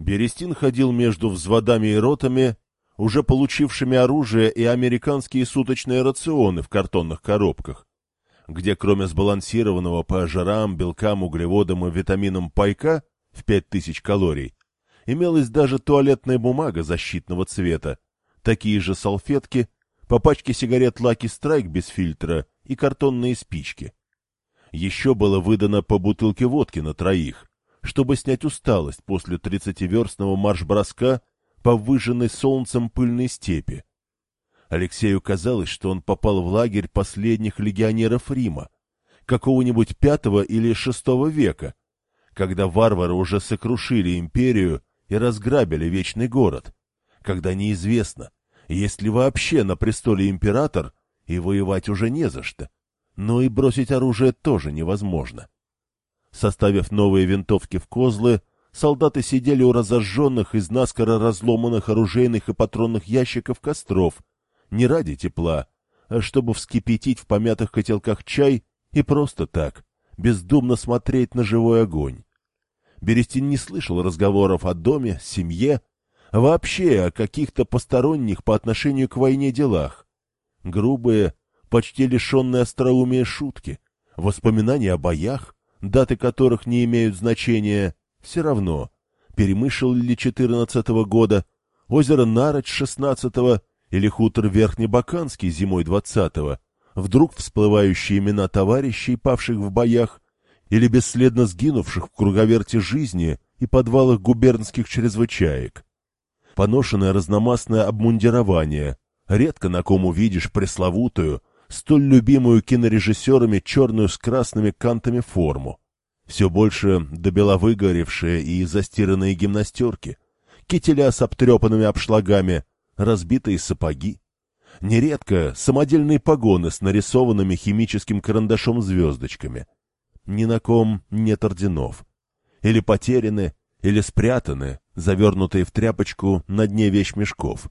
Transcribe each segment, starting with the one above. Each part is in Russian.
Берестин ходил между взводами и ротами, уже получившими оружие и американские суточные рационы в картонных коробках, где кроме сбалансированного по жирам, белкам, углеводам и витаминам пайка в 5000 калорий, имелась даже туалетная бумага защитного цвета, такие же салфетки, по пачке сигарет Lucky Strike без фильтра и картонные спички. Еще было выдано по бутылке водки на троих, чтобы снять усталость после тридцативерстного марш-броска по выжженной солнцем пыльной степи. Алексею казалось, что он попал в лагерь последних легионеров Рима, какого-нибудь пятого или шестого века, когда варвары уже сокрушили империю и разграбили вечный город, когда неизвестно, есть ли вообще на престоле император, и воевать уже не за что, но и бросить оружие тоже невозможно. Составив новые винтовки в козлы, солдаты сидели у разожженных из наскоро разломанных оружейных и патронных ящиков костров, не ради тепла, а чтобы вскипятить в помятых котелках чай и просто так, бездумно смотреть на живой огонь. Берестин не слышал разговоров о доме, семье, а вообще о каких-то посторонних по отношению к войне делах. Грубые, почти лишенные остроумия шутки, воспоминания о боях, даты которых не имеют значения, все равно, перемышел ли четырнадцатого года, озеро Нарочь шестнадцатого или хутор Верхнебаканский зимой двадцатого, вдруг всплывающие имена товарищей, павших в боях, или бесследно сгинувших в круговерте жизни и подвалах губернских чрезвычаек. Поношенное разномастное обмундирование, редко на ком увидишь пресловутую, столь любимую кинорежиссерами черную с красными кантами форму. Все больше до выгоревшие и застиранные гимнастерки, кителя с обтрепанными обшлагами, разбитые сапоги. Нередко самодельные погоны с нарисованными химическим карандашом звездочками. Ни на ком нет орденов. Или потеряны, или спрятаны, завернутые в тряпочку на дне вещмешков.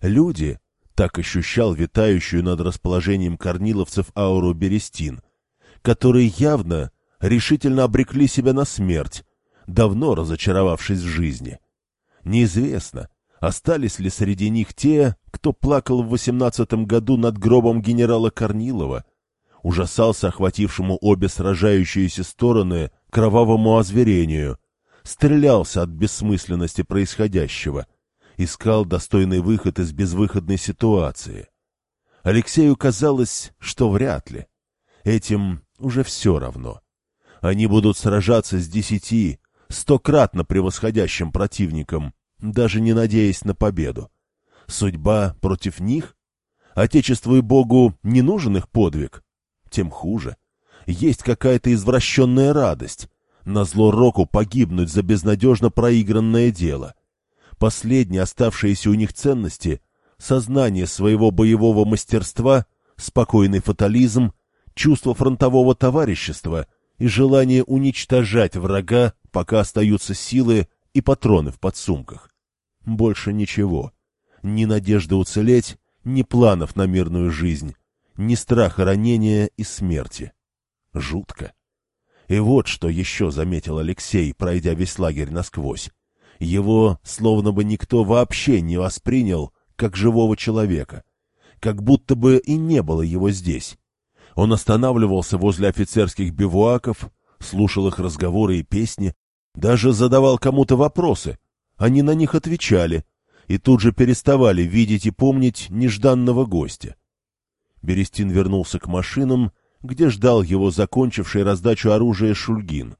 Люди, так ощущал витающую над расположением корниловцев ауру Берестин, которые явно решительно обрекли себя на смерть, давно разочаровавшись в жизни. Неизвестно, остались ли среди них те, кто плакал в восемнадцатом году над гробом генерала Корнилова, ужасался охватившему обе сражающиеся стороны кровавому озверению, стрелялся от бессмысленности происходящего — искал достойный выход из безвыходной ситуации. Алексею казалось, что вряд ли. Этим уже все равно. Они будут сражаться с десяти, стократно превосходящим противником, даже не надеясь на победу. Судьба против них? Отечеству и Богу не нужен их подвиг? Тем хуже. Есть какая-то извращенная радость. Назло Року погибнуть за безнадежно проигранное дело. Последние оставшиеся у них ценности — сознание своего боевого мастерства, спокойный фатализм, чувство фронтового товарищества и желание уничтожать врага, пока остаются силы и патроны в подсумках. Больше ничего. Ни надежды уцелеть, ни планов на мирную жизнь, ни страха ранения и смерти. Жутко. И вот что еще заметил Алексей, пройдя весь лагерь насквозь. Его словно бы никто вообще не воспринял как живого человека, как будто бы и не было его здесь. Он останавливался возле офицерских бивуаков, слушал их разговоры и песни, даже задавал кому-то вопросы. Они на них отвечали и тут же переставали видеть и помнить нежданного гостя. Берестин вернулся к машинам, где ждал его закончивший раздачу оружия Шульгин.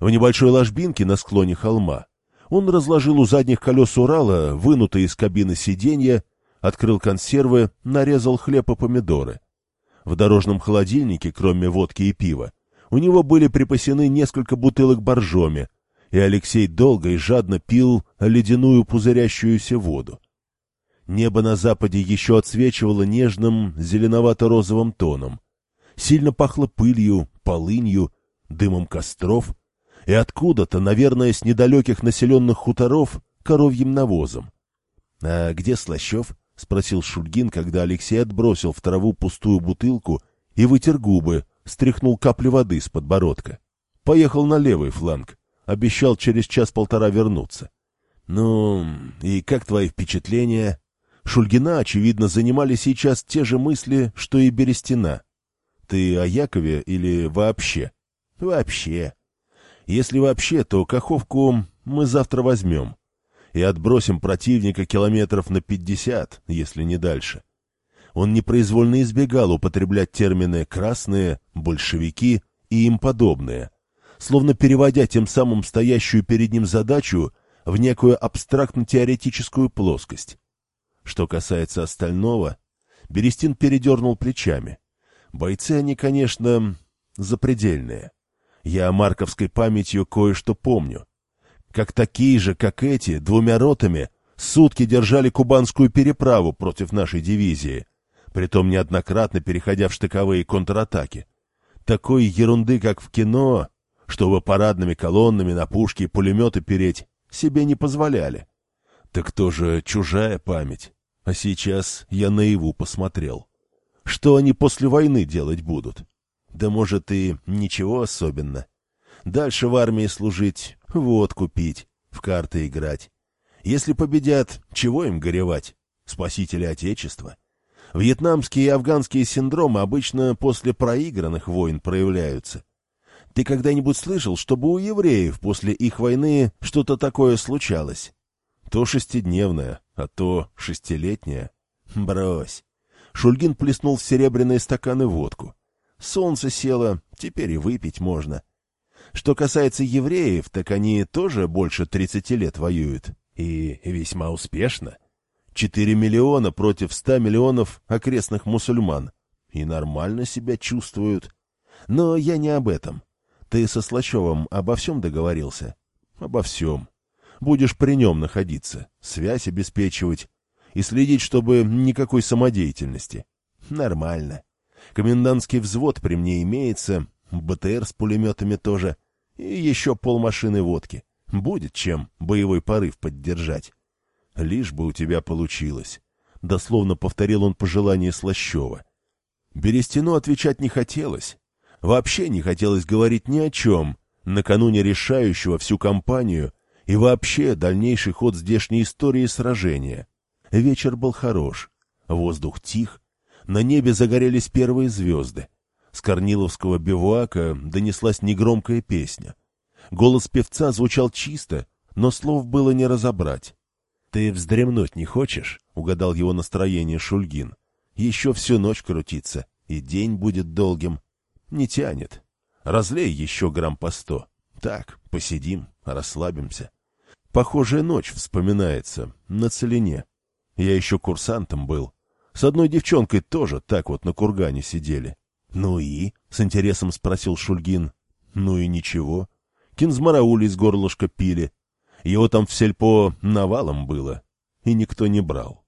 В небольшой ложбинке на склоне холма он разложил у задних колес Урала, вынутые из кабины сиденья, открыл консервы, нарезал хлеб и помидоры. В дорожном холодильнике, кроме водки и пива, у него были припасены несколько бутылок боржоми, и Алексей долго и жадно пил ледяную пузырящуюся воду. Небо на западе еще отсвечивало нежным зеленовато-розовым тоном. Сильно пахло пылью, полынью, дымом костров — и откуда-то, наверное, с недалеких населенных хуторов, коровьим навозом. — А где Слащев? — спросил Шульгин, когда Алексей отбросил в траву пустую бутылку и вытер губы, стряхнул капли воды с подбородка. Поехал на левый фланг, обещал через час-полтора вернуться. «Ну, и как твои впечатления?» Шульгина, очевидно, занимали сейчас те же мысли, что и Берестина. «Ты о Якове или вообще?» «Вообще. Если вообще, то Каховку мы завтра возьмем и отбросим противника километров на пятьдесят, если не дальше. Он непроизвольно избегал употреблять термины «красные», «большевики» и им подобные, словно переводя тем самым стоящую перед ним задачу в некую абстрактно-теоретическую плоскость. Что касается остального, Берестин передернул плечами. Бойцы они, конечно, запредельные. Я марковской памятью кое-что помню. Как такие же, как эти, двумя ротами, сутки держали кубанскую переправу против нашей дивизии — притом неоднократно переходя в штыковые контратаки. Такой ерунды, как в кино, чтобы парадными колоннами на пушки и пулеметы переть, себе не позволяли. Так тоже чужая память. А сейчас я наяву посмотрел. Что они после войны делать будут? Да может и ничего особенно. Дальше в армии служить, водку пить, в карты играть. Если победят, чего им горевать? Спасители Отечества. Вьетнамские и афганские синдромы обычно после проигранных войн проявляются. Ты когда-нибудь слышал, чтобы у евреев после их войны что-то такое случалось? То шестидневное, а то шестилетнее. Брось. Шульгин плеснул в серебряные стаканы водку. Солнце село, теперь и выпить можно. Что касается евреев, так они тоже больше тридцати лет воюют. И весьма успешно. Четыре миллиона против ста миллионов окрестных мусульман. И нормально себя чувствуют. Но я не об этом. Ты со Слащевым обо всем договорился? Обо всем. Будешь при нем находиться, связь обеспечивать и следить, чтобы никакой самодеятельности. Нормально. Комендантский взвод при мне имеется, БТР с пулеметами тоже, и еще полмашины водки. Будет чем боевой порыв поддержать. Лишь бы у тебя получилось. Дословно повторил он пожелание Слащева. Берестину отвечать не хотелось. Вообще не хотелось говорить ни о чем, накануне решающего всю кампанию и вообще дальнейший ход здешней истории сражения. Вечер был хорош, воздух тих, на небе загорелись первые звезды. С Корниловского бивуака донеслась негромкая песня. Голос певца звучал чисто, но слов было не разобрать. «Ты вздремнуть не хочешь?» — угадал его настроение Шульгин. «Еще всю ночь крутиться, и день будет долгим. Не тянет. Разлей еще грамм по сто. Так, посидим, расслабимся. Похожая ночь вспоминается, на целине. Я еще курсантом был. С одной девчонкой тоже так вот на кургане сидели. «Ну и?» — с интересом спросил Шульгин. «Ну и ничего. Кинзмараули из горлышка пили, его там в сельпо навалом было, и никто не брал.